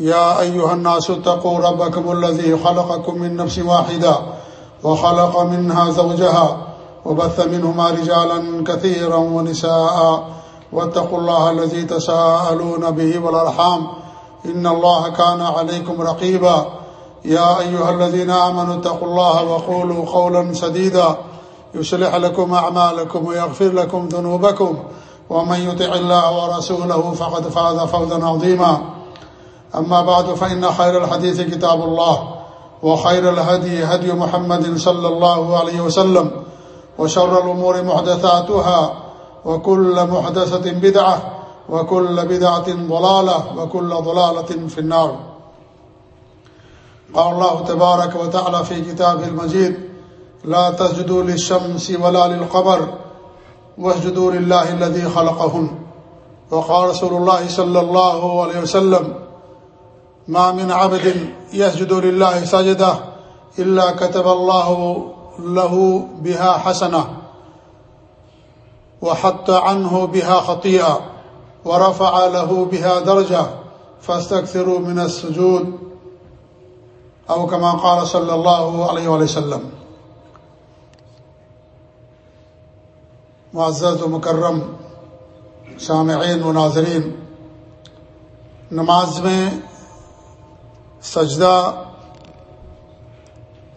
يا أيها الناس اتقوا ربكم الذي خلقكم من نفس واحدة وخلق منها زوجها وبث منهما رجالا كثيرا ونساء واتقوا الله الذي تساءلون به والأرحام إن الله كان عليكم رقيبا يا أيها الذين آمنوا اتقوا الله وقولوا قولا سديدا يصلح لكم أعمالكم ويغفر لكم ذنوبكم ومن يطع الله ورسوله فقد فاز فوزا عظيما أما بعد، فإن خير الحديث كتاب الله، وخير الهدي هدي محمد صلى الله عليه وسلم، وشر الأمور محدثاتها، وكل محدثة بدعة، وكل بدعة ضلالة، وكل ضلالة في النار. قال الله تبارك وتعالى في كتابه المجيد، لا تسجدوا للشمس ولا للقمر، واسجدوا لله الذي خلقهن. وقال رسول الله صلى الله عليه وسلم ما من عبد يسجد لله سجده إلا كتب الله له بها حسنة وحط عنه بها خطيئة ورفع له بها درجة فاستكثروا من السجود أو كما قال صلى الله عليه وسلم. معزز و مکرم، سامعین و ناظرین، نماز میں سجدہ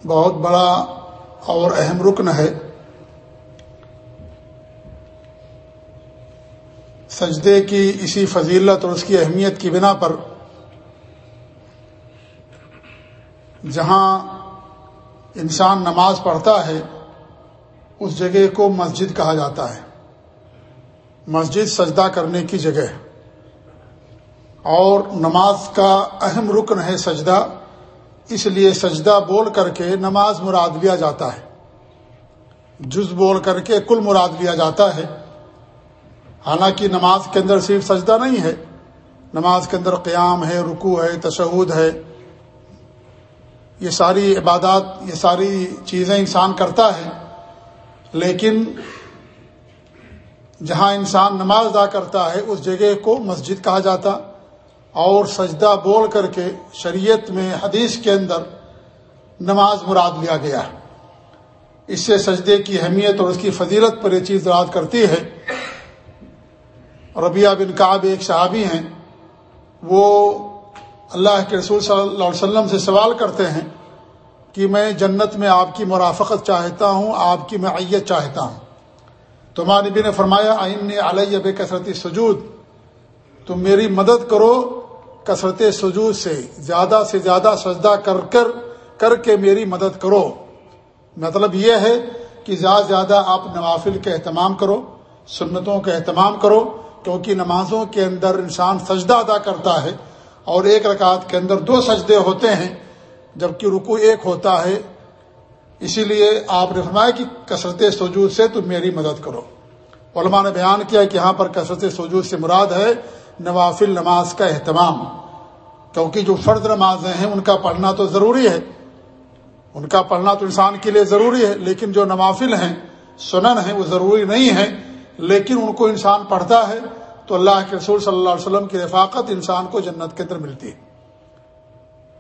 بہت بڑا اور اہم رکن ہے۔ سجدے کی اسی فضیلت اور اس کی اہمیت کی بنا پر جہاں انسان نماز پڑھتا ہے، اس جگہ کو مسجد کہا جاتا ہے۔ مسجد سجدہ کرنے کی جگہ اور نماز کا اہم رکن ہے سجدہ، اس لیے سجدہ بول کر کے نماز مراد لیا جاتا ہے۔ جز بول کر کے کل مراد لیا جاتا ہے۔ حالانکہ نماز کے اندر صرف سجدہ نہیں ہے، نماز کے اندر قیام ہے رکو ہے، تشہد ہے۔ یہ ساری عبادات، یہ ساری چیزیں انسان کرتا ہے، لیکن جہاں انسان نماز ادا کرتا ہے، اس جگہ کو مسجد کہا جاتا۔ اور سجدہ بول کر کے شریعت میں حدیث کے اندر نماز مراد لیا گیا ہے۔ اس سے سجدے کی اہمیت اور اس کی فضیلت پر یہ چیز راد کرتی ہے۔ ربیہ بن کعب ایک صحابی ہیں۔ وہ اللہ کے رسول صلی اللہ علیہ وسلم سے سوال کرتے ہیں کہ میں جنت میں آپ کی مرافقت چاہتا ہوں، آپ کی معیت چاہتا ہوں۔ تو نبی نے فرمایا آئین نے علیہ بے کثرتی سجود، تم میری مدد کرو کثرت سجود سے زیادہ سے زیادہ سجدہ کر کر کر کے میری مدد کرو۔ مطلب یہ ہے کہ زیادہ زیادہ آپ نوافل کے اہتمام کرو، سنتوں کا اہتمام کرو، کیونکہ نمازوں کے اندر انسان سجدہ ادا کرتا ہے اور ایک رکعت کے اندر دو سجدے ہوتے ہیں، جبکہ رکو ایک ہوتا ہے۔ اسی لیے آپ نے فرمایا کہ کثرت سجود سے تم میری مدد کرو۔ علماء نے بیان کیا کہ یہاں پر کثرت سجود سے مراد ہے نوافل نماز کا اہتمام۔ کیونکہ جو فرد نمازیں ہیں، ان کا پڑھنا تو ضروری ہے۔ ان کا پڑھنا تو انسان کے لیے ضروری ہے، لیکن جو نوافل ہیں، سنن ہیں، وہ ضروری نہیں ہے لیکن ان کو انسان پڑھتا ہے، تو اللہ کے رسول صلی اللہ علیہ وسلم کی رفاقت انسان کو جنت کے اندر ملتی ہے۔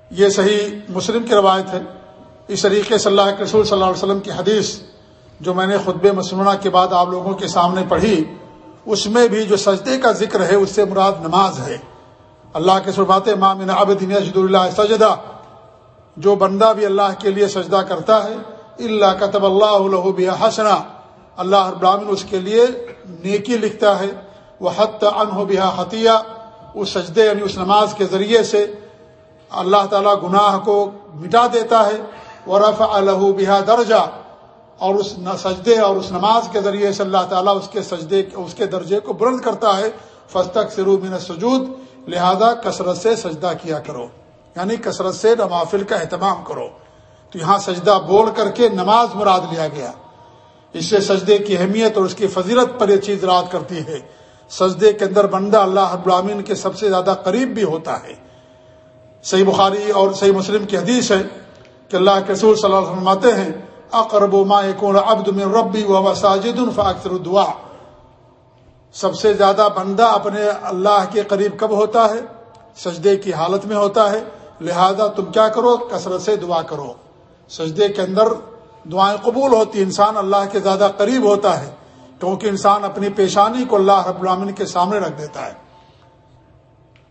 یہ صحیح مسلم کی روایت ہے۔ اس طریقے سے اللہ کے رسول صلی اللہ علیہ وسلم کی حدیث، جو میں نے خطب مسلمہ کے بعد آپ لوگوں کے سامنے پڑھی اس میں بھی جو سجدے کا ذکر ہے، اس سے مراد نماز ہے۔ اللہ کے سربات مامن عبدین اشد اللہ سجدہ جو بندہ بھی اللہ کے لیے سجدہ کرتا ہے اللہ کتب اللہ الہ حسنا اللہ ابراہین اس کے لیے نیکی لکھتا ہے وہ حت ان ہو حتیہ اس سجدے یعنی اس نماز کے ذریعے سے اللہ تعالیٰ گناہ کو مٹا دیتا ہے وہ رف الہ بحا درجہ اور اس سجدے اور اس نماز کے ذریعے سے اللہ تعالیٰ اس کے سجدے اس کے درجے کو بلند کرتا ہے۔ فستک سرو من سجود لہذا کثرت سے سجدہ کیا کرو۔ یعنی کثرت سے نوافل کا اہتمام کرو۔ تو یہاں سجدہ بول کر کے نماز مراد لیا گیا۔ اس سے سجدے کی اہمیت اور اس کی فضیلت پر یہ چیز رات کرتی ہے۔ سجدے کے اندر بندہ اللہ ابراہین کے سب سے زیادہ قریب بھی ہوتا ہے۔ صحیح بخاری اور صحیح مسلم کی حدیث ہے کہ اللہ کے رسول صلی اللہ علیہ وسلم ہیں اقرب ما یکون عبد من ربی و مساجد فاکثر دعا سب سے زیادہ بندہ اپنے اللہ کے قریب کب ہوتا ہے؟ سجدے کی حالت میں ہوتا ہے۔ لہذا تم کیا کرو؟ کثرت سے دعا کرو۔ سجدے کے اندر دعائیں قبول ہوتی، انسان اللہ کے زیادہ قریب ہوتا ہے، کیونکہ انسان اپنی پیشانی کو اللہ رب العالمین کے سامنے رکھ دیتا ہے۔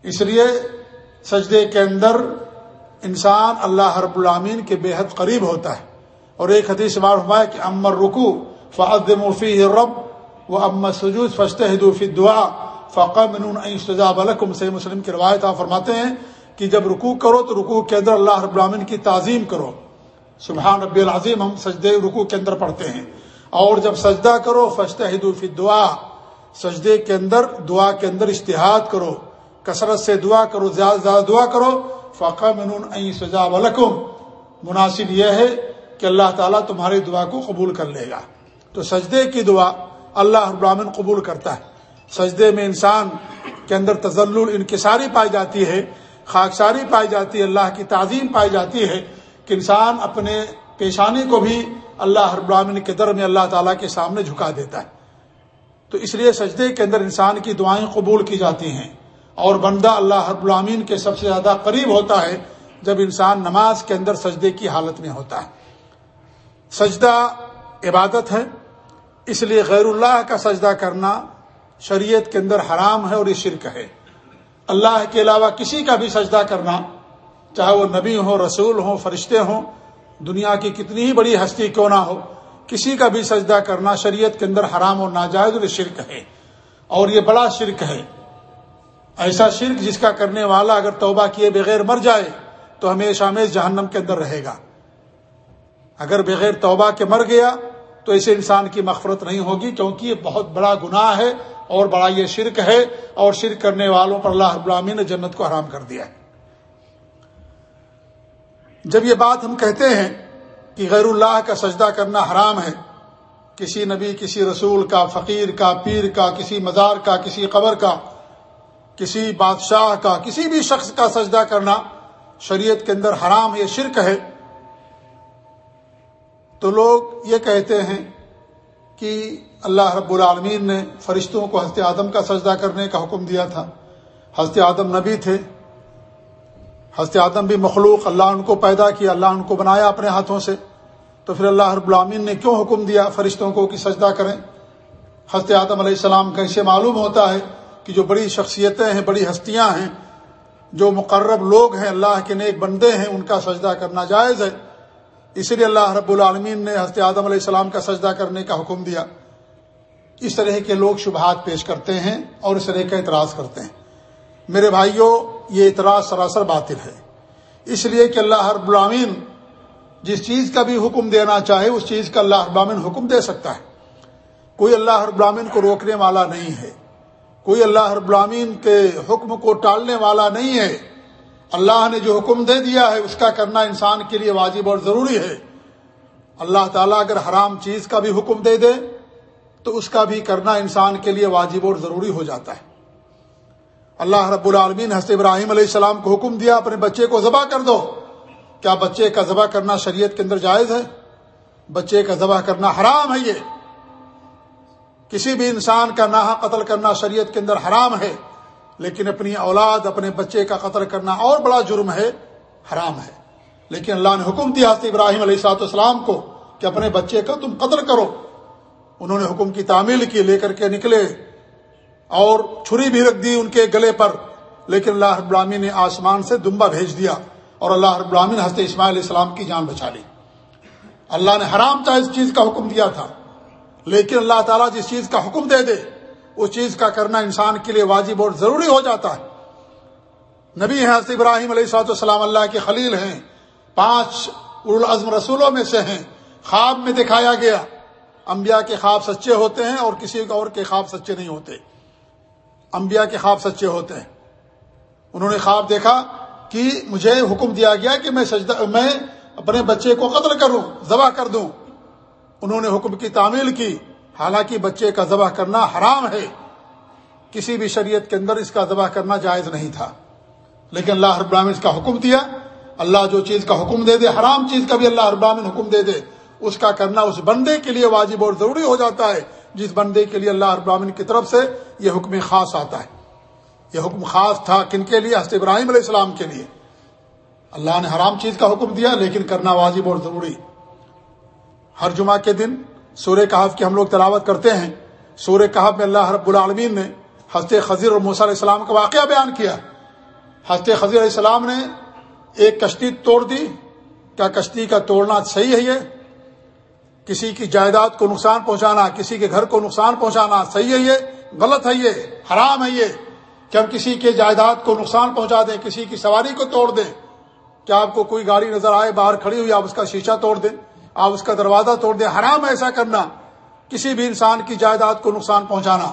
اس لیے سجدے کے اندر انسان اللہ رب العامین کے بے حد قریب ہوتا ہے۔ اور ایک حدیث بار ہوا کہ امر رکو فعد مفی رب و ام سجود فسط حدوفی دعا فقم سجاب الکم سے مسلم کی روایت آپ فرماتے ہیں کہ جب رکوع کرو تو رکوع کے اندر اللہ رب العامن کی تعظیم کرو۔ سبحان ربی العظیم، ہم سجدے رکوع کے اندر پڑھتے ہیں۔ اور جب سجدہ کرو فسط حدوفی دعا سجدے کے اندر، دعا کے اندر اشتہاد کرو۔ کثرت سے دعا کرو، زیادہ زیادہ دعا کرو۔ فقہ من سجاب الکم مناسب یہ ہے کہ اللہ تعالیٰ تمہاری دعا کو قبول کر لے گا۔ تو سجدے کی دعا اللہ ابراہن قبول کرتا ہے۔ سجدے میں انسان کے اندر تزل انکساری پائی جاتی ہے، خاکساری پائی جاتی ہے، اللہ کی تعظیم پائی جاتی ہے کہ انسان اپنے پیشانی کو بھی اللہ ابراہین کے در میں اللہ تعالیٰ کے سامنے جھکا دیتا ہے۔ تو اس لیے سجدے کے اندر انسان کی دعائیں قبول کی جاتی ہیں۔ اور بندہ اللہ رب العامین کے سب سے زیادہ قریب ہوتا ہے جب انسان نماز کے اندر سجدے کی حالت میں ہوتا ہے۔ سجدہ عبادت ہے، اس لیے غیر اللہ کا سجدہ کرنا شریعت کے اندر حرام ہے اور یہ شرک ہے۔ اللہ کے علاوہ کسی کا بھی سجدہ کرنا، چاہے وہ نبی ہوں، رسول ہوں، فرشتے ہوں، دنیا کی کتنی ہی بڑی ہستی کیوں نہ ہو، کسی کا بھی سجدہ کرنا شریعت کے اندر حرام اور ناجائز اور شرک ہے۔ اور یہ بڑا شرک ہے۔ ایسا شرک جس کا کرنے والا اگر توبہ کیے بغیر مر جائے، تو ہمیشہ ہمیش جہنم کے اندر رہے گا۔ اگر بغیر توبہ کے مر گیا تو ایسے انسان کی مغفرت نہیں ہوگی، کیونکہ یہ بہت بڑا گناہ ہے اور بڑا یہ شرک ہے اور شرک کرنے والوں پر اللہ ابرامی نے جنت کو حرام کر دیا ہے۔ جب یہ بات ہم کہتے ہیں کہ غیر اللہ کا سجدہ کرنا حرام ہے، کسی نبی، کسی رسول کا، فقیر کا، پیر کا، کسی مزار کا، کسی قبر کا، کسی بادشاہ کا، کسی بھی شخص کا سجدہ کرنا شریعت کے اندر حرام یہ شرک ہے تو لوگ یہ کہتے ہیں کہ اللہ رب العالمین نے فرشتوں کو حضرت آدم کا سجدہ کرنے کا حکم دیا تھا۔ حضرت آدم نبی تھے۔ حضرت آدم بھی مخلوق، اللہ ان کو پیدا کیا، اللہ ان کو بنایا اپنے ہاتھوں سے۔ تو پھر اللہ رب العالمین نے کیوں حکم دیا فرشتوں کو کہ سجدہ کریں؟ حضرت آدم علیہ السلام کا اسے معلوم ہوتا ہے کہ جو بڑی شخصیتیں ہیں، بڑی ہستیاں ہیں، جو مقرب لوگ ہیں، اللہ کے نیک بندے ہیں، ان کا سجدہ کرنا جائز ہے۔ اسی لیے اللہ رب العالمین نے حضرت آدم علیہ السلام کا سجدہ کرنے کا حکم دیا۔ اس طرح کے لوگ شبہات پیش کرتے ہیں اور اس طرح کا اعتراض کرتے ہیں۔ میرے بھائیوں، یہ اعتراض سراسر باطل ہے۔ اس لیے کہ اللہ رب العالمین جس چیز کا بھی حکم دینا چاہے، اس چیز کا اللہ رب العالمین حکم دے سکتا ہے۔ کوئی اللہ رب العالمین کو روکنے والا نہیں ہے۔ کوئی اللہ رب العالمین کے حکم کو ٹالنے والا نہیں ہے۔ اللہ نے جو حکم دے دیا ہے، اس کا کرنا انسان کے لیے واجب اور ضروری ہے۔ اللہ تعالیٰ اگر حرام چیز کا بھی حکم دے دے، تو اس کا بھی کرنا انسان کے لیے واجب اور ضروری ہو جاتا ہے۔ اللہ رب العالمین حضرت ابراہیم علیہ السلام کو حکم دیا، اپنے بچے کو ذبح کر دو۔ کیا بچے کا ذبح کرنا شریعت کے اندر جائز ہے؟ بچے کا ذبح کرنا حرام ہے یہ۔ کسی بھی انسان کا ناحا قتل کرنا شریعت کے اندر حرام ہے۔ لیکن اپنی اولاد، اپنے بچے کا قتل کرنا اور بڑا جرم ہے، حرام ہے۔ لیکن اللہ نے حکم دیا حضرت ابراہیم علیہ سات اسلام کو کہ اپنے بچے کا تم قتل کرو۔ انہوں نے حکم کی تعمیل کی، لے کر کے نکلے اور چھری بھی رکھ دی ان کے گلے پر۔ لیکن اللہ ابراہمی نے آسمان سے دمبا بھیج دیا اور اللہ ابراہین حضرت اسماعیل علیہ السلام کی جان بچا لی۔ اللہ نے حرام چاہے اس چیز کا حکم دیا تھا، لیکن اللہ تعالیٰ جس چیز کا حکم دے دے اس چیز کا کرنا انسان کے لیے واجب اور ضروری ہو جاتا ہے۔ نبی حضرت ابراہیم علیہ صاحب السلام اللہ کے خلیل ہیں۔ پانچ العزم رسولوں میں سے ہیں۔ خواب میں دکھایا گیا۔ انبیاء کے خواب سچے ہوتے ہیں اور کسی اور کے خواب سچے نہیں ہوتے۔ انبیاء کے خواب سچے ہوتے ہیں۔ انہوں نے خواب دیکھا کہ مجھے حکم دیا گیا کہ میں سجدہ، میں اپنے بچے کو قتل کروں، ذبح کر دوں۔ انہوں نے حکم کی تعمیل کی۔ حالانکہ بچے کا ذبح کرنا حرام ہے۔ کسی بھی شریعت کے اندر اس کا ذبح کرنا جائز نہیں تھا۔ لیکن اللہ رب العالمین اس کا حکم دیا۔ اللہ جو چیز کا حکم دے دے، حرام چیز کا بھی اللہ رب العالمین حکم دے دے۔ اس کا کرنا اس بندے کے لیے واجب اور ضروری ہو جاتا ہے۔ جس بندے کے لیے اللہ رب العالمین کی طرف سے یہ حکم خاص آتا ہے۔ یہ حکم خاص تھا کن کے لیے؟ حضرت ابراہیم علیہ السلام کے لیے۔ اللہ نے حرام چیز کا حکم دیا، لیکن کرنا واجب اور ضروری۔ ہر جمعہ کے دن سورہ کہف کی ہم لوگ تلاوت کرتے ہیں۔ سورہ کہف میں اللہ رب العالمین نے حضرت خضیر اور موسیٰ علیہ السلام کا واقعہ بیان کیا۔ حضرت خضیر علیہ السلام نے ایک کشتی توڑ دی۔ کیا کشتی کا توڑنا صحیح ہے یہ؟ کسی کی جائیداد کو نقصان پہنچانا، کسی کے گھر کو نقصان پہنچانا صحیح ہے یہ؟ غلط ہے یہ؟ حرام ہے یہ؟ کہ ہم کسی کے جائیداد کو نقصان پہنچا دیں، کسی کی سواری کو توڑ دیں۔ کیا آپ کو کوئی گاڑی نظر آئے، باہر کھڑی ہوئی آپ اس کا شیشہ توڑ دیں؟ آپ اس کا دروازہ توڑ دیں۔ حرام ایسا کرنا۔ کسی بھی انسان کی جائیداد کو نقصان پہنچانا۔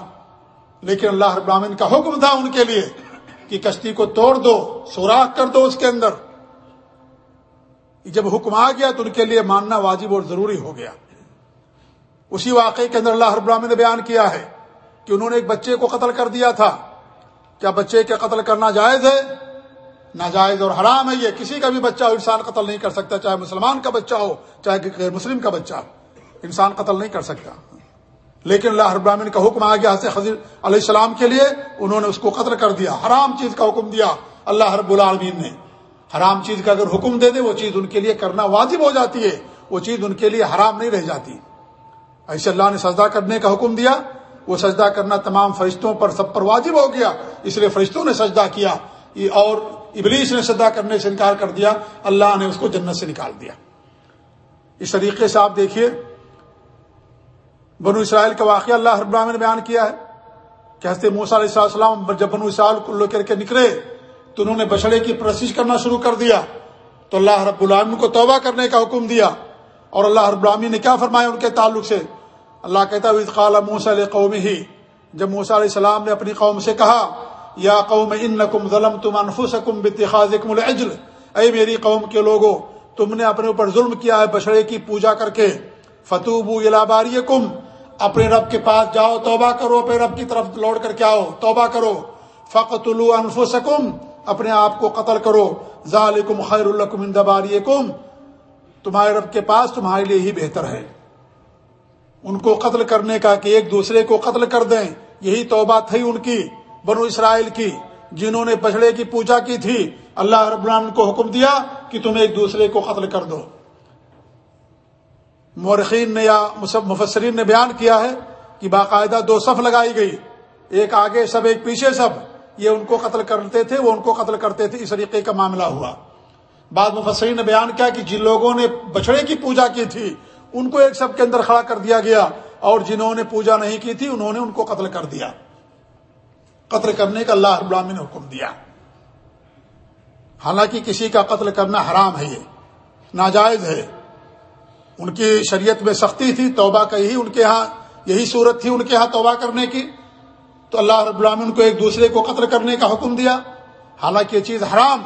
لیکن اللہ ابراہین کا حکم تھا ان کے لیے کہ کشتی کو توڑ دو، سوراخ کر دو اس کے اندر۔ جب حکم آ گیا تو ان کے لیے ماننا واجب اور ضروری ہو گیا۔ اسی واقعے کے اندر اللہ ابراہین نے بیان کیا ہے کہ انہوں نے ایک بچے کو قتل کر دیا تھا۔ کیا بچے کے قتل کرنا جائز ہے؟ ناجائز اور حرام ہے یہ کسی کا بھی بچہ ہو انسان قتل نہیں کر سکتا، چاہے مسلمان کا بچہ ہو، چاہے غیر مسلم کا بچہ ہو، انسان قتل نہیں کر سکتا۔ لیکن اللہ ابراہین کا حکم آ گیا، حضرت خضر علیہ السلام کے لیے، انہوں نے اس کو قتل کر دیا، حرام چیز کا حکم دیا۔ اللہ رب العالمین نے حرام چیز کا اگر حکم دے دے، وہ چیز ان کے لیے کرنا واجب ہو جاتی ہے۔ وہ چیز ان کے لیے حرام نہیں رہ جاتی۔ ایسے اللہ نے سجدہ کرنے کا حکم دیا۔ وہ سجدہ کرنا تمام فرشتوں پر سب پر واجب ہو گیا، اس لیے فرشتوں نے سجدہ کیا۔ اور ابلیس نے سجدہ کرنے سے انکار کر دیا، اللہ نے اس کو جنت سے نکال دیا۔ اس طریقے سے آپ دیکھیے، بنو اسرائیل کا واقعہ اللہ رب العالمین نے بیان کیا ہے کہ حضرت موسیٰ علیہ السلام جب بنو اسرائیل کو لے کر کے نکلے تو انہوں نے بچڑے کی پرسش کرنا شروع کر دیا۔ تو اللہ رب العالمین کو توبہ کرنے کا حکم دیا۔ اور اللہ رب العالمین نے کیا فرمایا ان کے تعلق سے؟ اللہ کہتا ہے موسیٰ علیہ قوم ہی جب موسیٰ علیہ السلام نے اپنی قوم سے کہا یا قوم انکم ظلمتم انفسکم باتخاذکم العجل۔ اے میری قوم کے لوگوں تم نے اپنے اوپر ظلم کیا ہے بچڑے کی پوجا کر کے۔ فتوبو الی باریکم۔ اپنے رب کے پاس جاؤ، توبہ کرو، اپنے رب کی طرف لوٹ کر کے آؤ، توبہ کرو۔ فقتلوا انفسکم۔ اپنے آپ کو قتل کرو۔ ذالکم خیر لکم عند باریکم۔ تمہارے رب کے پاس تمہارے لیے ہی بہتر ہے۔ ان کو قتل کرنے کا کہ ایک دوسرے کو قتل کر دیں۔ یہی توبہ تھی ان کی۔ بنو اسرائیل کی، جنہوں نے بچڑے کی پوجا کی تھی، اللہ رب العالمین کو حکم دیا کہ تم ایک دوسرے کو قتل کر دو۔ مورخین نے یا مفسرین نے بیان کیا ہے کہ باقاعدہ دو صف لگائی گئی۔ ایک آگے سب ایک پیچھے سب یہ ان کو قتل کرتے تھے، وہ ان کو قتل کرتے تھے، اس طریقے کا معاملہ ہوا۔ بعد مفسرین نے بیان کیا کہ جن لوگوں نے بچڑے کی پوجا کی تھی، ان کو ایک سب کے اندر کھڑا کر دیا گیا اور جنہوں نے پوجا نہیں کی تھی، انہوں نے ان کو قتل کر دیا۔ قتل کرنے کا اللہ رب العالمین نے حکم دیا۔ حالانکہ کسی کا قتل کرنا حرام ہے یہ ناجائز ہے۔ ان کی شریعت میں سختی تھی، توبہ کا یہی ان کے ہاں یہی صورت تھی ان کے ہاں توبہ کرنے کی۔ تو اللہ رب العالمین کو ایک دوسرے کو قتل کرنے کا حکم دیا۔ حالانکہ یہ چیز حرام،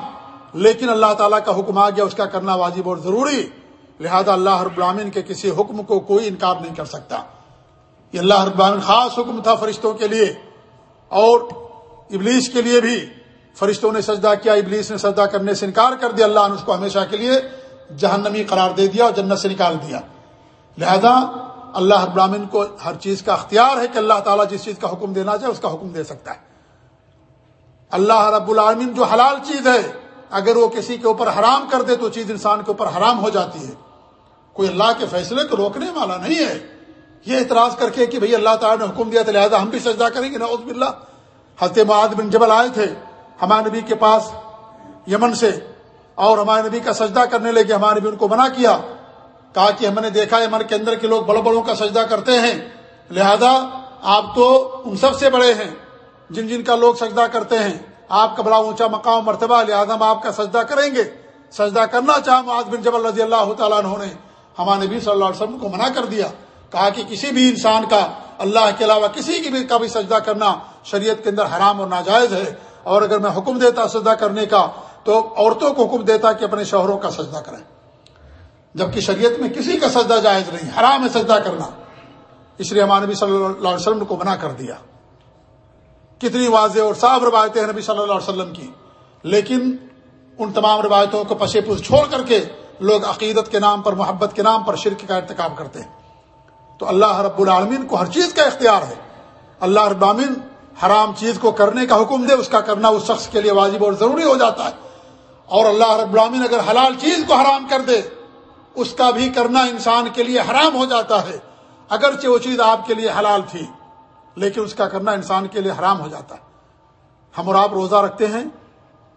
لیکن اللہ تعالیٰ کا حکم آ گیا، اس کا کرنا واجب اور ضروری۔ لہذا اللہ رب العالمین کے کسی حکم کو کوئی انکار نہیں کر سکتا۔ یہ اللہ رب العالمین خاص حکم تھا فرشتوں کے لیے۔ اور ابلیس کے لیے بھی فرشتوں نے سجدہ کیا، ابلیس نے سجدہ کرنے سے انکار کر دیا، اللہ نے اس کو ہمیشہ کے لیے جہنمی قرار دے دیا اور جنت سے نکال دیا۔ لہذا اللہ ابراہین کو ہر چیز کا اختیار ہے کہ اللہ تعالیٰ جس چیز کا حکم دینا چاہے اس کا حکم دے سکتا ہے۔ اللہ رب العالمین جو حلال چیز ہے، اگر وہ کسی کے اوپر حرام کر دے تو چیز انسان کے اوپر حرام ہو جاتی ہے۔ کوئی اللہ کے فیصلے کو روکنے والا نہیں ہے۔ یہ اعتراض کر کے کہ بھئی اللہ تعالیٰ نے حکم دیا تو لہٰذا ہم بھی سجدہ کریں گے، نعوذ باللہ۔ حضرت معاد بن جبل آئے تھے ہمارے نبی کے پاس یمن سے، اور ہمارے نبی کا سجدہ کرنے لگے ہمارے نبی ان کو منع کیا، کہا کہ ہم نے دیکھا یمن کے اندر کے لوگ بڑوں بڑوں کا سجدہ کرتے ہیں، لہذا آپ تو ان سب سے بڑے ہیں، جن جن کا لوگ سجدہ کرتے ہیں، آپ کا بڑا اونچا مقام مرتبہ، لہٰذا ہم آپ کا سجدہ کریں گے۔ سجدہ کرنا چاہ معاذ بن جبل رضی اللہ تعالیٰ نے، ہمارے نبی صلی اللہ علیہ وسلم کو منع کر دیا۔ کہا کہ کسی بھی انسان کا اللہ کے علاوہ کسی کی بھی کا بھی سجدہ کرنا شریعت کے اندر حرام اور ناجائز ہے، اور اگر میں حکم دیتا سجدہ کرنے کا، تو عورتوں کو حکم دیتا کہ اپنے شوہروں کا سجدہ کریں۔ جبکہ شریعت میں کسی کا سجدہ جائز نہیں، حرام ہے سجدہ کرنا۔ اس لیے ہمارے نبی صلی اللہ علیہ وسلم کو منع کر دیا۔ کتنی واضح اور صاف روایتیں ہیں نبی صلی اللہ علیہ وسلم کی۔ لیکن ان تمام روایتوں کو پشے پوش چھوڑ کر کے لوگ عقیدت کے نام پر، محبت کے نام پر شرک کا ارتکاب کرتے ہیں۔ تو اللہ رب العالمین کو ہر چیز کا اختیار ہے۔ اللہ رب العالمین حرام چیز کو کرنے کا حکم دے، اس کا کرنا اس شخص کے لیے واجب اور ضروری ہو جاتا ہے۔ اور اللہ رب العالمین اگر حلال چیز کو حرام کر دے، اس کا بھی کرنا انسان کے لیے حرام ہو جاتا ہے۔ اگرچہ وہ چیز آپ کے لیے حلال تھی، لیکن اس کا کرنا انسان کے لیے حرام ہو جاتا ہے۔ ہم اور آپ روزہ رکھتے ہیں،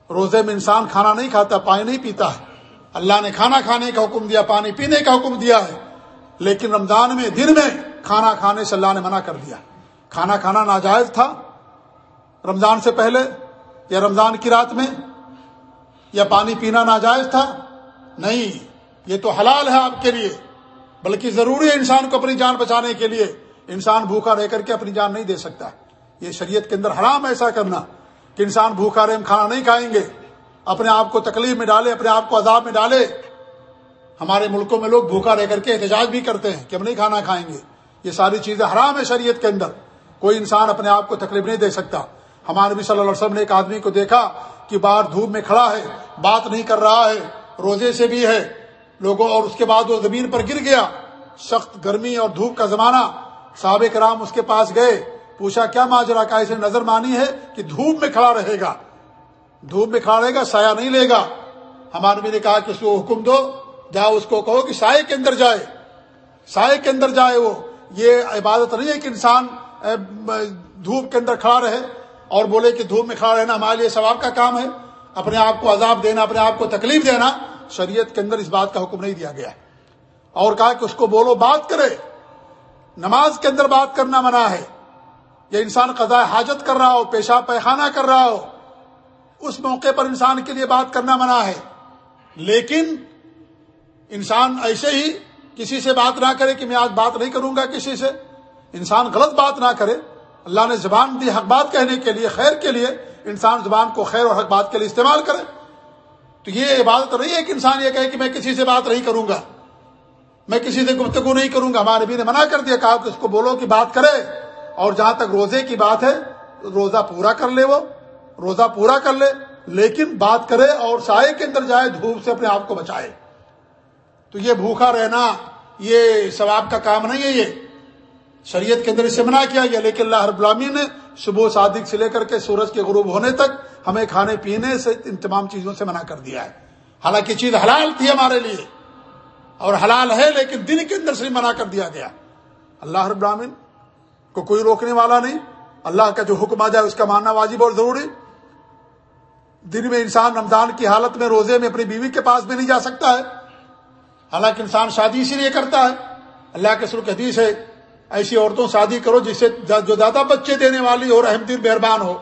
روزے میں انسان کھانا نہیں کھاتا، پانی نہیں پیتا ہے۔ اللہ نے کھانا کھانے کا حکم دیا، پانی پینے کا حکم دیا ہے۔ لیکن رمضان میں دن میں کھانا کھانے سے اللہ نے منع کر دیا۔ کھانا کھانا ناجائز تھا۔ رمضان سے پہلے یا رمضان کی رات میں یا پانی پینا ناجائز تھا۔ نہیں، یہ تو حلال ہے آپ کے لیے، بلکہ ضروری ہے انسان کو اپنی جان بچانے کے لیے۔ انسان بھوکا رہ کر کے اپنی جان نہیں دے سکتا۔ یہ شریعت کے اندر حرام ایسا کرنا کہ انسان بھوکا رہے ہم کھانا نہیں کھائیں گے۔ اپنے آپ کو تکلیف میں ڈالے، اپنے آپ کو عذاب میں ڈالے۔ ہمارے ملکوں میں لوگ بھوکا رہ کر کے احتجاج بھی کرتے ہیں کہ ہم نہیں کھانا کھائیں گے۔ یہ ساری چیزیں حرام ہے شریعت کے اندر۔ کوئی انسان اپنے آپ کو تکلیف نہیں دے سکتا۔ ہمارے نبی صلی اللہ علیہ وسلم نے ایک آدمی کو دیکھا کہ باہر دھوپ میں کھڑا ہے، بات نہیں کر رہا ہے، روزے سے بھی ہے۔ لوگوں اور اس کے بعد وہ زمین پر گر گیا۔ سخت گرمی اور دھوپ کا زمانہ۔ صحاب کرام اس کے پاس گئے۔ پوچھا، کیا ماجرا کا اسے نظر مانی ہے کہ دھوپ میں کھڑا رہے گا؟ دھوپ میں کھڑا رہے گا، سایہ نہیں لے گا؟ ہمارے نبی نے کہا کہ اس کو حکم دو۔ جاؤ اس کو کہو کہ سائے کے اندر جائے، سائے کے اندر جائے وہ، یہ عبادت نہیں ہے کہ انسان دھوپ کے اندر کھڑا رہے اور بولے کہ دھوپ میں کھڑا رہنا ہمارے لیے ثواب کا کام ہے، اپنے آپ کو عذاب دینا، اپنے آپ کو تکلیف دینا، شریعت کے اندر اس بات کا حکم نہیں دیا گیا اور کہا کہ اس کو بولو بات کرے، نماز کے اندر بات کرنا منع ہے، یا انسان قضاء حاجت کر رہا ہو، پیشاب پیخانہ کر رہا ہو، اس موقع پر انسان کے لیے بات کرنا منع ہے۔ لیکن انسان ایسے ہی کسی سے بات نہ کرے کہ میں آج بات نہیں کروں گا کسی سے۔ انسان غلط بات نہ کرے۔ اللہ نے زبان دی حق بات کہنے کے لیے، خیر کے لیے انسان زبان کو خیر اور حق بات کے لیے استعمال کرے۔ تو یہ عبادت نہیں ہے کہ انسان یہ کہے کہ میں کسی سے بات نہیں کروں گا۔ میں کسی سے گفتگو نہیں کروں گا۔ ہمارے بھی نے منع کر دیا، کہا کہ اس کو بولو کہ بات کرے۔ اور جہاں تک روزے کی بات ہے، روزہ پورا کر لے وہ۔ روزہ پورا کر لے، لیکن بات کرے اور سائے کے اندر جائے، دھوپ سے اپنے آپ کو بچائے۔ تو یہ بھوکا رہنا، یہ ثواب کا کام نہیں ہے یہ۔ شریعت کے اندر اسے منع کیا گیا، لیکن اللہ رب العالمین نے صبح صادق سے لے کر کے سورج کے غروب ہونے تک ہمیں کھانے پینے سے ان تمام چیزوں سے منع کر دیا ہے۔ حالانکہ چیز حلال تھی ہمارے لیے، اور حلال ہے لیکن دن کے اندر سے منع کر دیا گیا۔ اللہ رب العالمین کو کوئی روکنے والا نہیں، اللہ کا جو حکم آ جائے اس کا ماننا واجب اور ضروری۔ دن میں انسان رمضان کی حالت میں روزے میں اپنی بیوی کے پاس بھی نہیں جا سکتا ہے۔ حالانکہ انسان شادی اسی لیے کرتا ہے۔ اللہ کے سرخ حدیث ہے، ایسی عورتوں شادی کرو جس سے جو زیادہ بچے دینے والی اور احمد مہربان ہو۔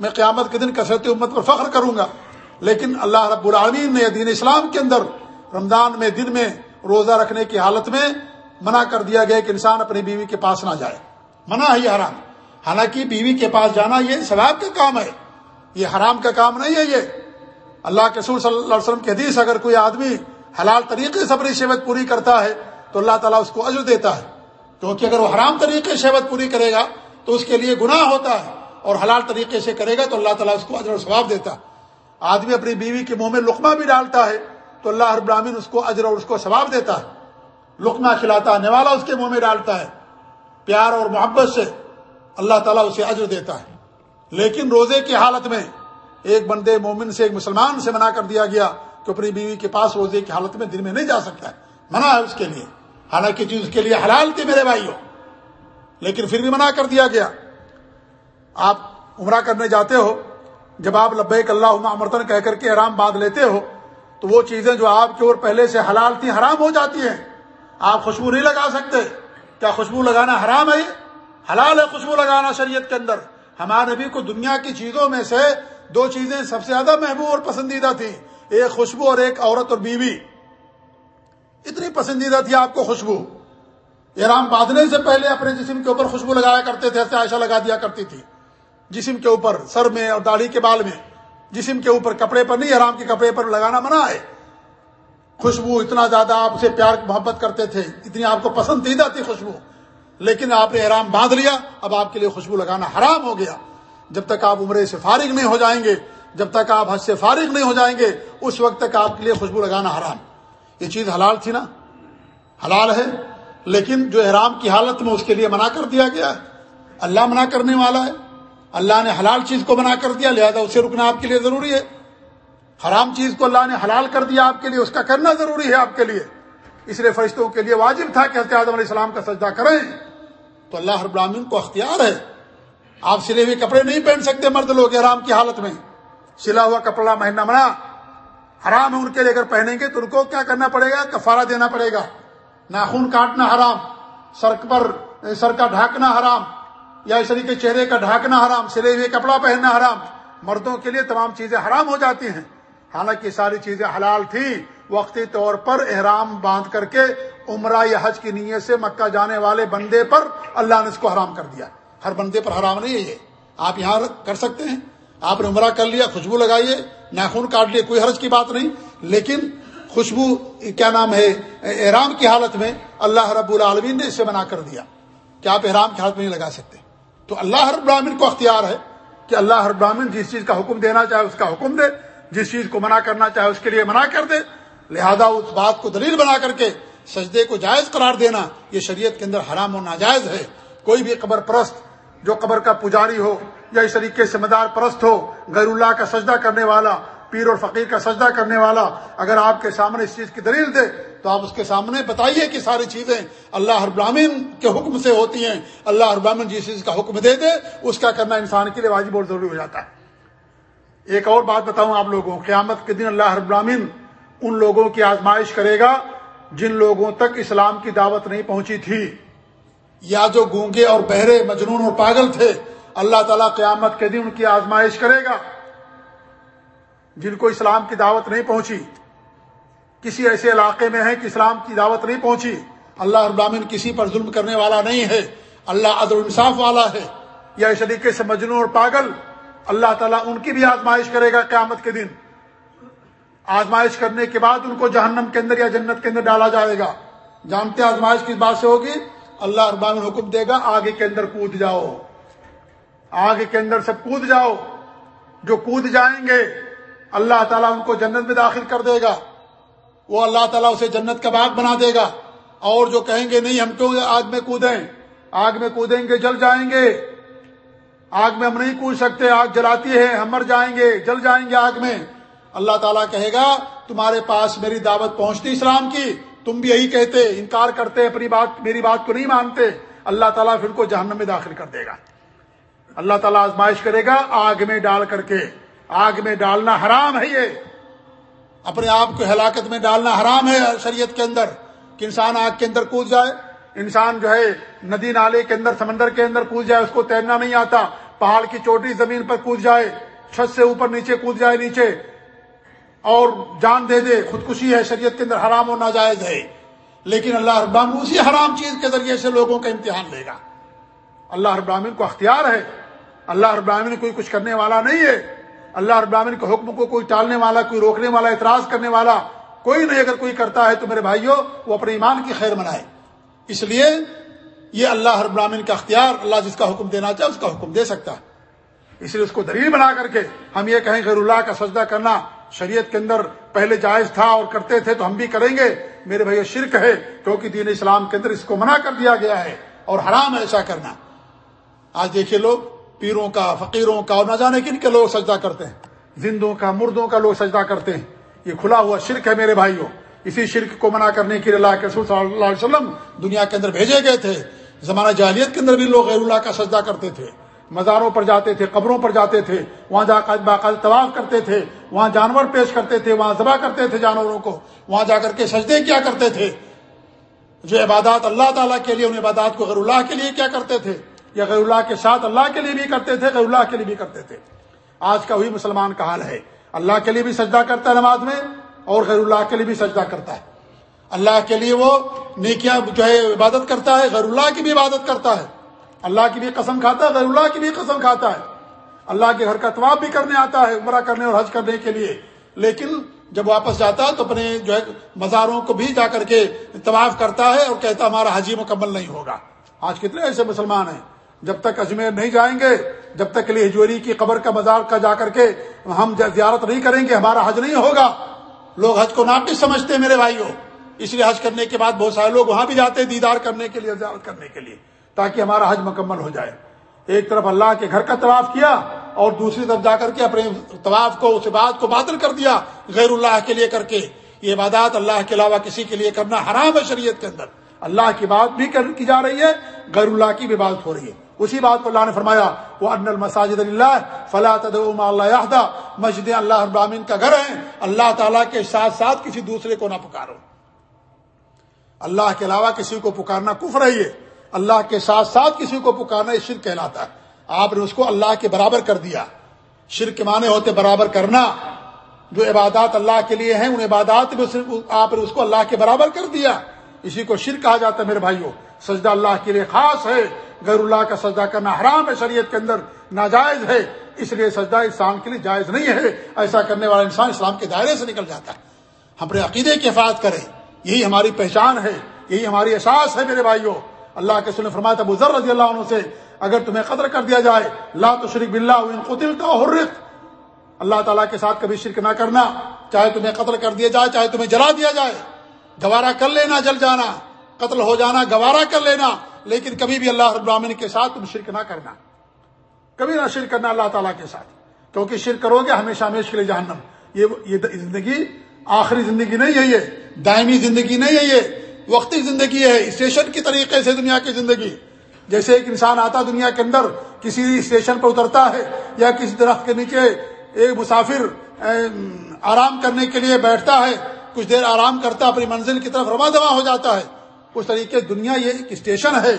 میں قیامت کے دن کثرت امت پر فخر کروں گا۔ لیکن اللہ رب العالمین نے دین اسلام کے اندر رمضان میں دن میں روزہ رکھنے کی حالت میں منع کر دیا گیا کہ انسان اپنی بیوی کے پاس نہ جائے۔ منع ہے یہ حرام۔ حالانکہ بیوی کے پاس جانا یہ ثواب کا کام ہے۔ یہ حرام کا کام نہیں ہے یہ۔ اللہ کے سور صلی اللہ علیہ وسلم کی حدیث، اگر کوئی آدمی حلال طریقے سے اپنی شہوت پوری کرتا ہے، تو اللہ تعالیٰ اس کو عجر دیتا ہے۔ کیونکہ اگر وہ حرام طریقے سے شہوت پوری کرے گا، تو اس کے لیے گناہ ہوتا ہے۔ اور حلال طریقے سے کرے گا، تو اللہ تعالیٰ اس کو اجر و ثواب دیتا۔ ہے آدمی اپنی بیوی کے منہ میں لقمہ بھی ڈالتا ہے، تو اللہ ہر براہین اس کو اجر اور اس کو ثواب دیتا ہے۔ لقمہ کھلاتا ہے، نوالا اس کے منہ میں ڈالتا ہے۔ پیار اور محبت سے اللہ تعالیٰ اسے اجر دیتا ہے۔ لیکن روزے کی حالت میں ایک بندے مومن سے ایک مسلمان سے منع کر دیا گیا کہ اپنی بیوی کے پاس روزے کی حالت میں دن میں نہیں جا سکتا ہے۔ منع ہے اس کے لیے۔ حالانکہ چیز اس کے لیے حلال تھی میرے بھائیوں۔ لیکن پھر بھی منع کر دیا گیا۔ آپ عمرہ کرنے جاتے ہو، جب آپ لبیک اللہ امرتن کہہ کر کے آرام باندھ لیتے ہو، تو وہ چیزیں جو آپ کی اور پہلے سے حلال تھیں حرام ہو جاتی ہیں۔ آپ خوشبو نہیں لگا سکتے۔ کیا خوشبو لگانا حرام ہے؟ حلال ہے خوشبو لگانا شریعت کے اندر۔ ہمارے نبی کو دنیا کی چیزوں میں سے دو چیزیں سب سے زیادہ محبوب اور پسندیدہ تھیں۔ ایک خوشبو اور ایک عورت اور بیوی۔ اتنی پسندیدہ تھی آپ کو خوشبو۔ احرام باندھنے سے پہلے اپنے جسم کے اوپر خوشبو لگایا کرتے تھے، ایسے عائشہ لگا دیا کرتی تھی۔ جسم کے اوپر، سر میں اور داڑھی کے بال میں۔ جسم کے اوپر کپڑے پر نہیں احرام کے کپڑے پر لگانا منع ہے۔ خوشبو اتنا زیادہ آپ سے پیار، محبت کرتے تھے، اتنی آپ کو پسندیدہ تھی خوشبو۔ لیکن آپ نے احرام باندھ لیا، اب آپ کے لیے خوشبو لگانا حرام ہو گیا۔ جب تک آپ عمرے سے فارغ نہیں ہو جائیں گے جب تک آپ حج سے فارغ نہیں ہو جائیں گے، اس وقت تک آپ کے لیے خوشبو لگانا حرام۔ یہ چیز حلال تھی نا؟ حلال ہے، لیکن جو احرام کی حالت میں اس کے لیے منع کر دیا گیا ہے۔ اللہ منع کرنے والا ہے۔ اللہ نے حلال چیز کو منع کر دیا، لہذا اسے رکنا آپ کے لیے ضروری ہے۔ حرام چیز کو اللہ نے حلال کر دیا آپ کے لیے، اس کا کرنا ضروری ہے آپ کے لیے۔ اس لیے فرشتوں کے لیے واجب تھا کہ حضرت اعظم علیہ السلام کا سجدہ کریں۔ تو اللہ رب العالمین کو اختیار ہے۔ آپ سلے ہوئے کپڑے نہیں پہن سکتے مرد لوگ حرام کی حالت میں۔ سلا ہوا کپڑا مہینہ منع حرام ہے ان کے لیے اگر پہنیں گے تو ان کو کیا کرنا پڑے گا؟ کفارہ دینا پڑے گا۔ ناخون کاٹنا حرام سر پر، سر کا ڈھانکنا حرام، یا اس طریقے چہرے کا ڈھانکنا حرام، سلے ہوئے کپڑا پہننا حرام۔ مردوں کے لیے تمام چیزیں حرام ہو جاتی ہیں۔ حالانکہ ساری چیزیں حلال تھی وقتی طور پر احرام باندھ کر کے عمرہ یا حج کی نیت سے مکہ جانے والے بندے پر اللہ نے اس کو حرام کر دیا۔ ہر بندے پر حرام نہیں ہے یہ۔ آپ یہاں کر سکتے ہیں۔ آپ نے عمرہ کر لیا، خوشبو لگائیے ناخون کاٹ لیے، کوئی حرج کی بات نہیں۔ لیکن خوشبو، کیا نام ہے، احرام کی حالت میں اللہ رب العالمین نے اسے منع کر دیا کہ آپ احرام کی حالت میں نہیں لگا سکتے۔ تو اللہ ہر براہمن کو اختیار ہے کہ اللہ ہر براہمن جس چیز کا حکم دینا چاہے اس کا حکم دے، جس چیز کو منع کرنا چاہے اس کے لیے منع کر دے۔ لہذا اس بات کو دلیل بنا کر کے سجدے کو جائز قرار دینا، یہ شریعت کے اندر حرام و ناجائز ہے۔ کوئی بھی قبر پرست جو قبر کا پجاری ہو یا اس طریقے سے مدار پرست ہو، غیر اللہ کا سجدہ کرنے والا، پیر اور فقیر کا سجدہ کرنے والا اگر آپ کے سامنے اس چیز کی دلیل دے، تو آپ اس کے سامنے بتائیے کہ ساری چیزیں اللہ ابراہین کے حکم سے ہوتی ہیں۔ اللہ ابراہین جس چیز کا حکم دے دے، اس کا کرنا انسان کے لیے واجب اور ضروری ہو جاتا ہے۔ ایک اور بات بتاؤں آپ لوگوں، قیامت کے دن اللہ ابراہین ان لوگوں کی آزمائش کرے گا جن لوگوں تک اسلام کی دعوت نہیں پہنچی تھی۔ یا جو گونگے اور بہرے مجنون اور پاگل تھے، اللہ تعالیٰ قیامت کے دن ان کی آزمائش کرے گا۔ جن کو اسلام کی دعوت نہیں پہنچی، کسی ایسے علاقے میں ہے کہ اسلام کی دعوت نہیں پہنچی۔ اللہ ابراہین کسی پر ظلم کرنے والا نہیں ہے، اللہ عدل انصاف والا ہے۔ یا اس طریقے سے مجنون اور پاگل، اللہ تعالیٰ ان کی بھی آزمائش کرے گا قیامت کے دن۔ آزمائش کرنے کے بعد ان کو جہنم کے اندر یا جنت کے اندر ڈالا جائے گا۔ جانتے آزمائش کس بات سے ہوگی؟ اللہ ابامن حکم دے گا، آگے کے اندر کود جاؤ۔ آگے کے اندر سب کود جاؤ۔ جو کود جائیں گے، اللہ تعالیٰ ان کو جنت میں داخل کر دے گا۔ وہ اللہ تعالیٰ اسے جنت کا باغ بنا دے گا۔ اور جو کہیں گے، نہیں، ہم کیوں آگ میں کودیں؟ آگ میں کودیں گے، جل جائیں گے۔ آگ میں ہم نہیں کود سکتے، آگ جلاتی ہے، ہم مر جائیں گے، جل جائیں گے آگ میں۔ اللہ تعالیٰ کہے گا، تمہارے پاس میری دعوت پہنچتی اسلام کی۔ تم بھی یہی کہتے، انکار کرتے، اپنی بات، میری بات کو نہیں مانتے، اللہ تعالیٰ پھر کو جہنم میں داخل کر دے گا۔ اللہ تعالیٰ آزمائش کرے گا، آگ میں ڈال کر کے۔ آگ میں ڈالنا حرام ہے یہ۔ اپنے آپ کو ہلاکت میں ڈالنا حرام ہے شریعت کے اندر، کہ انسان آگ کے اندر کود جائے۔ انسان جو ہے، ندی نالے کے اندر، سمندر کے اندر کود جائے، اس کو تیرنا نہیں آتا۔ پہاڑ کی چوٹی زمین پر کود جائے، چھت سے اوپر نیچے کود جائے، نیچے۔ اور جان دے دے، خودکشی ہے، شریعت کے اندر حرام و ناجائز ہے۔ لیکن اللہ ابام اسی حرام چیز کے ذریعے سے لوگوں کا امتحان لے گا۔ اللہ ابراہین کو اختیار ہے۔ اللہ ابراہین کوئی کچھ کرنے والا نہیں ہے۔ اللہ ابراہین کے حکم کو کوئی ٹالنے والا، کوئی روکنے والا، اعتراض کرنے والا کوئی نہیں۔ اگر کوئی کرتا ہے تو میرے بھائیوں، وہ اپنے ایمان کی خیر منائے۔ اس لیے یہ اللہ ابراہین کا اختیار، اللہ جس کا حکم دینا چاہے اس کا حکم دے سکتا ہے۔ اس لیے اس کو دلیل بنا کر کے ہم یہ کہیں غیر اللہ کا سجدہ کرنا شریعت کے اندر پہلے جائز تھا اور کرتے تھے تو ہم بھی کریں گے۔ میرے بھائی شرک ہے، کیونکہ دین اسلام کے اندر اس کو منع کر دیا گیا ہے اور حرام ہے ایسا کرنا۔ آج دیکھیے لوگ، پیروں کا، فقیروں کا اور نہ جانے کن کے لوگ سجدہ کرتے ہیں۔ زندوں کا، مردوں کا لوگ سجدہ کرتے ہیں۔ یہ کھلا ہوا شرک ہے میرے بھائیوں اسی شرک کو منع کرنے کے لیے اللہ کے رسول صلی اللہ علیہ وسلم دنیا کے اندر بھیجے گئے تھے۔ زمانہ جاہلیت کے اندر بھی لوگ غیر اللہ کا سجدہ کرتے تھے۔ مزاروں پر جاتے تھے، قبروں پر جاتے تھے، وہاں جا کر باقاعدہ طواف کرتے تھے، وہاں جانور پیش کرتے تھے، وہاں ذبح کرتے تھے جانوروں کو، وہاں جا کر کے سجدے کیا کرتے تھے۔ جو عبادات اللہ تعالیٰ کے لیے، ان عبادات کو غیر اللہ کے لیے کیا کرتے تھے؟ یا غیر اللہ کے ساتھ اللہ کے لیے بھی کرتے تھے غیر اللہ کے لیے بھی کرتے تھے۔ آج کا وہی مسلمان کا حال ہے۔ اللہ کے لیے بھی سجدہ کرتا ہے نماز میں، اور غیر اللہ کے لیے بھی سجدہ کرتا ہے۔ اللہ کے لیے وہ نیکیاں جو ہے، عبادت کرتا ہے غیر اللہ کی بھی عبادت کرتا ہے۔ اللہ کی بھی قسم کھاتا ہے، غیر اللہ کی بھی قسم کھاتا ہے۔ اللہ کے گھر کا طواف بھی کرنے آتا ہے، عمرہ کرنے اور حج کرنے کے لیے۔ لیکن جب واپس جاتا ہے تو اپنے جو ہے مزاروں کو بھی جا کر کے طواف کرتا ہے اور کہتا ہمارا حجی مکمل نہیں ہوگا۔ آج کتنے ایسے مسلمان ہیں۔ جب تک اجمیر نہیں جائیں گے، جب تک علی ہجوری کی قبر کا مزار کا جا کر کے ہم زیارت نہیں کریں گے، ہمارا حج نہیں ہوگا۔ لوگ حج کو ناقص سمجھتے ہیں میرے بھائیوں۔ اس لیے حج کرنے کے بعد بہت سارے لوگ وہاں بھی جاتے ہیں دیدار کرنے کے لیے، زیارت کرنے کے لیے۔ تاکہ ہمارا حج مکمل ہو جائے۔ ایک طرف اللہ کے گھر کا طواف کیا اور دوسری طرف جا کر کے اپنے طواف کو، اس بات کو باطل کر دیا غیر اللہ کے لیے کر کے۔ یہ عبادات اللہ کے علاوہ کسی کے لیے کرنا حرام ہے شریعت کے اندر۔ اللہ کی بات بھی کی جا رہی ہے، غیر اللہ کی بھی بات ہو رہی ہے۔ اسی بات کو اللہ نے فرمایا وہ ان المساجد اللہ فلاح اللہ مسجد اللہ ابراہین کا گھر ہے اللہ تعالیٰ کے ساتھ ساتھ کسی دوسرے کو نہ پکارو۔ اللہ کے علاوہ کسی کو پکارنا کف رہی ہے اللہ کے ساتھ ساتھ کسی کو پکارنا یہ شرک کہلاتا ہے۔ آپ نے اس کو اللہ کے برابر کر دیا۔ شرک مانے ہوتے برابر کرنا۔ جو عبادات اللہ کے لیے ہیں، ان عبادات میں آپ نے اس کو اللہ کے برابر کر دیا۔ اسی کو شرک کہا جاتا ہے، میرے بھائیوں۔ سجدہ اللہ کے لیے خاص ہے۔ غیر اللہ کا سجدہ کرنا حرام ہے، شریعت کے اندر ناجائز ہے۔ اس لیے سجدہ انسان کے لیے جائز نہیں ہے۔ ایسا کرنے والا انسان اسلام کے دائرے سے نکل جاتا ہے۔ ہم اپنے عقیدے کی حفاظت کریں۔ یہی ہماری پہچان ہے۔ یہی ہماری احساس ہے، میرے بھائیوں۔ اللہ کے سن فرمایا تھا بزر رضی اللہ عنہ سے، اگر تمہیں قدر کر دیا جائے، لا تو شریک بلّہ قطل کا حرت اللہ تعالیٰ کے ساتھ کبھی شرک نہ کرنا، چاہے تمہیں قتل کر دیا جائے، چاہے تمہیں جلا دیا جائے۔ گوارا کر لینا، جل جانا۔ قتل ہو جانا، گوارا کر لینا۔ لیکن کبھی بھی اللہ رب العالمین کے ساتھ تم شرک نہ کرنا۔ کبھی نہ شرک کرنا اللہ تعالیٰ کے ساتھ۔ کیونکہ شرک کرو گے، ہمیشہ ہمیشہ کے لیے جہنم۔ یہ زندگی آخری زندگی نہیں ہے، یہ دائمی زندگی نہیں ہے، یہ وقتی زندگی ہے، اسٹیشن کی طریقے سے دنیا کی زندگی۔ جیسے ایک انسان آتا دنیا کے اندر، کسی اسٹیشن پر اترتا ہے یا کسی درخت کے نیچے ایک مسافر آرام کرنے کے لیے بیٹھتا ہے، کچھ دیر آرام کرتا، اپنی منزل کی طرف رواں دوا ہو جاتا ہے۔ اس طریقے دنیا یہ ایک اسٹیشن ہے۔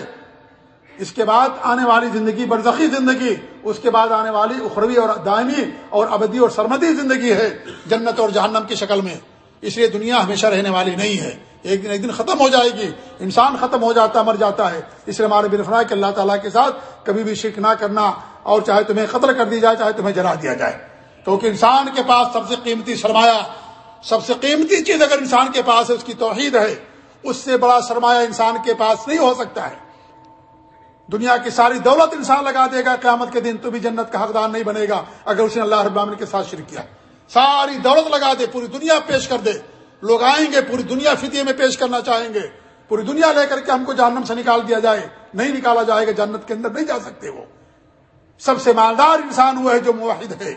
اس کے بعد آنے والی زندگی برزخی زندگی، اس کے بعد آنے والی اخروی اور دائمی اور ابدی اور سرمدی زندگی ہے جنت اور جہنم کی شکل میں۔ اس لیے دنیا ہمیشہ رہنے والی نہیں ہے۔ ایک دن ایک دن ختم ہو جائے گی۔ انسان ختم ہو جاتا مر جاتا ہے۔ اس لیے ہمارے بن فرائے کہ اللہ تعالیٰ کے ساتھ کبھی بھی شرک نہ کرنا اور چاہے تمہیں قتل کر دی جائے، چاہے تمہیں جلا دیا جائے۔ کیونکہ انسان کے پاس سب سے قیمتی سرمایہ، سب سے قیمتی چیز اگر انسان کے پاس ہے، اس کی توحید ہے۔ اس سے بڑا سرمایہ انسان کے پاس نہیں ہو سکتا ہے۔ دنیا کی ساری دولت انسان لگا دے گا، قیامت کے دن تو بھی جنت کا حقدار نہیں بنے گا اگر اس نے اللہ رب کے ساتھ شرک کیا۔ ساری دولت لگا دے، پوری دنیا پیش کر دے۔ لوگ آئیں گے، پوری دنیا فدیے میں پیش کرنا چاہیں گے۔ پوری دنیا لے کر کے ہم کو جہنم سے نکال دیا جائے۔ نہیں نکالا جائے گا، جنت کے اندر نہیں جا سکتے وہ۔ سب سے مالدار انسان ہوا ہے جو موحد ہے۔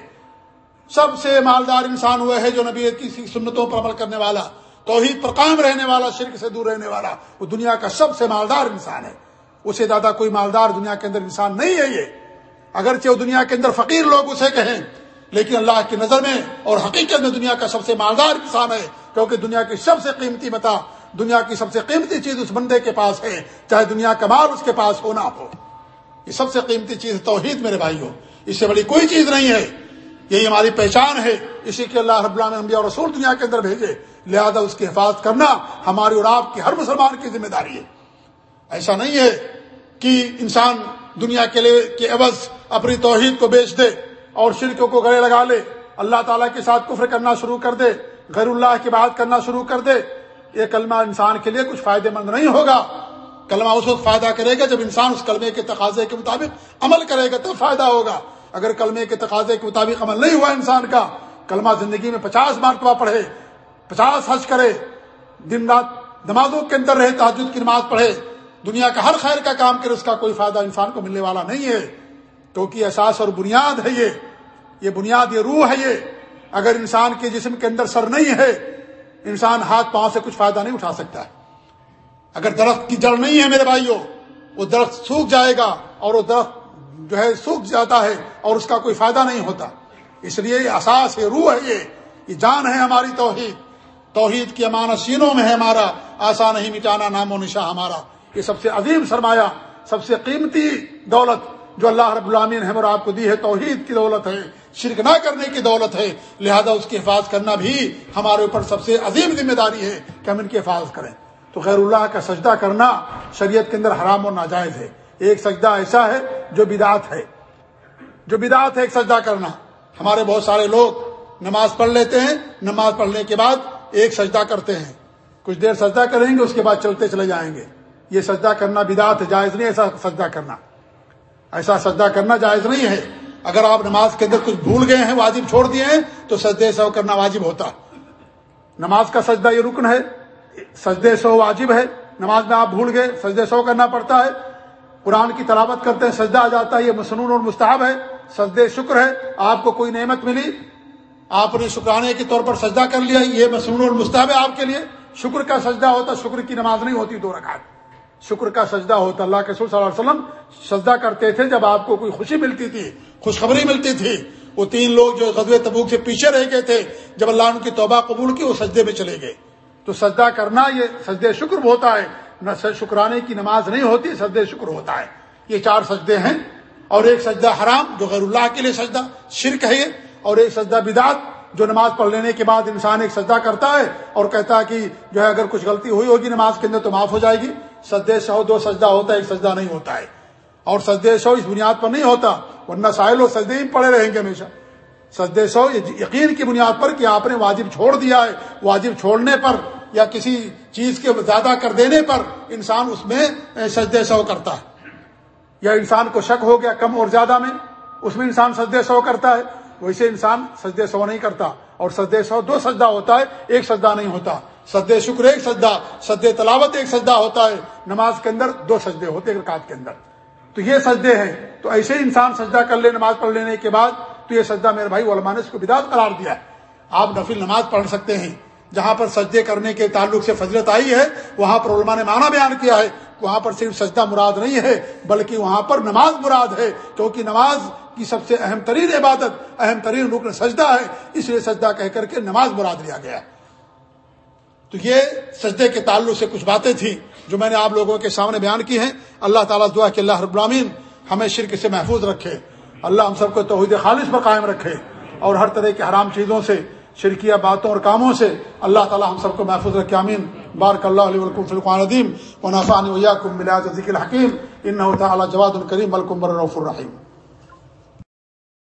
سب سے مالدار انسان ہوا ہے جو نبی کی سنتوں پر عمل کرنے والا، توحید پر قائم رہنے والا، شرک سے دور رہنے والا۔ وہ دنیا کا سب سے مالدار انسان ہے۔ اسے زیادہ کوئی مالدار دنیا کے اندر انسان نہیں ہے یہ۔ اگرچہ وہ دنیا کے اندر فقیر لوگ اسے کہیں لیکن اللہ کی نظر میں اور حقیقت میں دنیا کا سب سے مالدار انسان ہے، کیونکہ دنیا کی سب سے قیمتی متا، دنیا کی سب سے قیمتی چیز اس بندے کے پاس ہے، چاہے دنیا کا مال اس کے پاس ہو نہ ہو۔ یہ سب سے قیمتی چیز توحید میرے بھائی ہو۔ اس سے بڑی کوئی چیز نہیں ہے۔ یہی ہماری پہچان ہے۔ اسی کے اللہ رب اللہ اور رسول دنیا کے اندر بھیجے۔ لہذا اس کی حفاظت کرنا ہماری اور آپ کی، ہر مسلمان کی ذمہ داری ہے۔ ایسا نہیں ہے کہ انسان دنیا کے لیے، کے عوض اپنی توحید کو بیچ دے۔ اور شرکوں کو گلے لگا لے۔ اللہ تعالیٰ کے ساتھ کفر کرنا شروع کر دے۔ غیر اللہ کی بات کرنا شروع کر دے۔ یہ کلمہ انسان کے لیے کچھ فائدے مند نہیں ہوگا۔ کلمہ اس وقت فائدہ کرے گا جب انسان اس کلمے کے تقاضے کے مطابق عمل کرے گا، تب فائدہ ہوگا۔ اگر کلمے کے تقاضے کے مطابق عمل نہیں ہوا انسان کا، کلمہ زندگی میں پچاس مرتبہ پڑھے، پچاس حج کرے، دن رات نمازوں کے اندر رہے تحجد کی نماز پڑھے، دنیا کا ہر خیر کا کام کرے، اس کا کوئی فائدہ انسان کو ملنے والا نہیں ہے۔ کیونکہ احساس اور بنیاد ہے یہ یہ بنیاد، یہ روح ہے یہ۔ اگر انسان کے جسم کے اندر سر نہیں ہے، انسان ہاتھ پاؤں سے کچھ فائدہ نہیں اٹھا سکتا ہے۔ اگر درخت کی جڑ نہیں ہے میرے بھائیوں، وہ درخت سوکھ جائے گا اور وہ درخت جو ہے سوکھ جاتا ہے اور اس کا کوئی فائدہ نہیں ہوتا۔ اس لیے یہ احساس ہے روح ہے یہ۔ یہ جان ہے ہماری توحید۔ توحید کی امانت سینوں میں ہے ہمارا۔ آسا نہیں مٹانا نام و نشا ہمارا۔ یہ سب سے عظیم سرمایہ، سب سے قیمتی دولت جو اللہ رب العامین ہے اور آپ کو دی ہے توحید کی دولت ہے، شرک نہ کرنے کی دولت ہے، لہذا اس کی حفاظت کرنا بھی ہمارے اوپر سب سے عظیم ذمہ داری ہے کہ ہم ان کی حفاظت کریں۔ تو خیر اللہ کا سجدہ کرنا شریعت کے اندر حرام و ناجائز ہے۔ ایک سجدہ ایسا ہے جو بدعت ہے۔ جو بدعت ہے، ایک سجدہ کرنا۔ ہمارے بہت سارے لوگ نماز پڑھ لیتے ہیں، نماز پڑھنے کے بعد ایک سجدہ کرتے ہیں۔ کچھ دیر سجدہ کریں گے، اس کے بعد چلتے چلے جائیں گے۔ یہ سجدہ کرنا بدعت ہے، جائز نہیں ایسا سجدہ کرنا۔ ایسا سجدہ کرنا جائز نہیں ہے۔ اگر آپ نماز کے اندر کچھ بھول گئے ہیں، واجب چھوڑ دیے ہیں، تو سجدے سو کرنا واجب ہوتا۔ نماز کا سجدہ یہ رکن ہے۔ سجدے سو واجب ہے۔ نماز میں آپ بھول گئے، سجدے سو کرنا پڑتا ہے۔ قرآن کی تلاوت کرتے ہیں، سجدہ آ جاتا ہے۔ یہ مصنون اور مستحب ہے۔ سجدے شکر ہے۔ آپ کو کوئی نعمت ملی۔ آپ نے شکرانے کے طور پر سجدہ کر لیا۔ یہ مصنون اور مستحب ہے آپ کے لیے۔ شکر کا سجدہ ہوتا، شکر کی نماز نہیں ہوتی دو رکعت۔ شکر کا سجدہ ہوتا۔ اللہ کے صلی اللہ علیہ وسلم سجدہ کرتے تھے جب آپ کو کوئی خوشی ملتی تھی، خوشخبری ملتی تھی۔ وہ تین لوگ جو غزوہ تبوک سے پیچھے رہ گئے تھے، جب اللہ ان کی توبہ قبول کی، وہ سجدے میں چلے گئے۔ تو سجدہ کرنا یہ سجدے شکر ہوتا ہے۔ نہ شکرانے کی نماز نہیں ہوتی، سجدے شکر ہوتا ہے۔ یہ چار سجدے ہیں۔ اور ایک سجدہ حرام، جو غیر اللہ کے لیے سجدہ، شرک ہے یہ۔ اور ایک سجدہ بدعت، جو نماز پڑھ لینے کے بعد انسان ایک سجدہ کرتا ہے اور کہتا ہے کہ جو ہے اگر کچھ غلطی ہوئی ہوگی نماز کے اندر تو معاف ہو جائے گی۔ سجدے سو دو سجدہ ہوتا ہے، ایک سجدہ نہیں ہوتا ہے۔ اور سجدے سو اس بنیاد پر نہیں ہوتا۔ ورنہ ساحل و سجدے ہی پڑے رہیں گے ہمیشہ۔ سجدے سو یقین کی بنیاد پر کہ آپ نے واجب چھوڑ دیا ہے۔ واجب چھوڑنے پر یا کسی چیز کے زیادہ کر دینے پر انسان اس میں سجدے سو کرتا ہے۔ یا انسان کو شک ہو گیا کم اور زیادہ میں، اس میں انسان سجدے سو کرتا ہے۔ ویسے انسان سجدے سو نہیں کرتا۔ اور سجدے سو دو سجدہ ہوتا ہے، ایک سجدہ نہیں ہوتا۔ سجدے شکر ایک سجدہ، سجدے تلاوت ایک سجدہ ہوتا ہے، نماز کے اندر دو سجدے ہوتے ہیں رکعت کے اندر۔ تو یہ سجدے ہیں۔ تو ایسے ہی انسان سجدہ کر لے، نماز پڑھ لینے کے بعد، تو یہ سجدہ میرے بھائی علماء نے اس کو بدعت قرار دیا ہے۔ آپ نفل نماز پڑھ سکتے ہیں۔ جہاں پر سجدے کرنے کے تعلق سے فضلت آئی ہے، وہاں پر علماء نے معنی بیان کیا ہے۔ وہاں پر صرف سجدہ مراد نہیں ہے، بلکہ وہاں پر نماز مراد ہے۔ کیونکہ نماز کی سب سے اہم ترین عبادت، اہم ترین رکن سجدہ ہے۔ اس لیے سجدہ کہہ کر کے نماز مراد لیا گیا تو یہ سجدے کے تعلق سے کچھ باتیں تھیں جو میں نے آپ لوگوں کے سامنے بیان کی ہیں۔ اللہ تعالیٰ دعا کہ اللہ رب العالمین ہمیں شرک سے محفوظ رکھے۔ اللہ ہم سب کو توحید خالص پر قائم رکھے اور ہر طرح کے حرام چیزوں سے، شرکیہ باتوں اور کاموں سے اللہ تعالیٰ ہم سب کو محفوظ رکھے۔ امین بارک اللہ علیہ ولکم فلقان ندیم و نافان ویا کم ملاد ذکر حکیم ان تعالیٰ جواد الکریم ملکم الرف الرحیم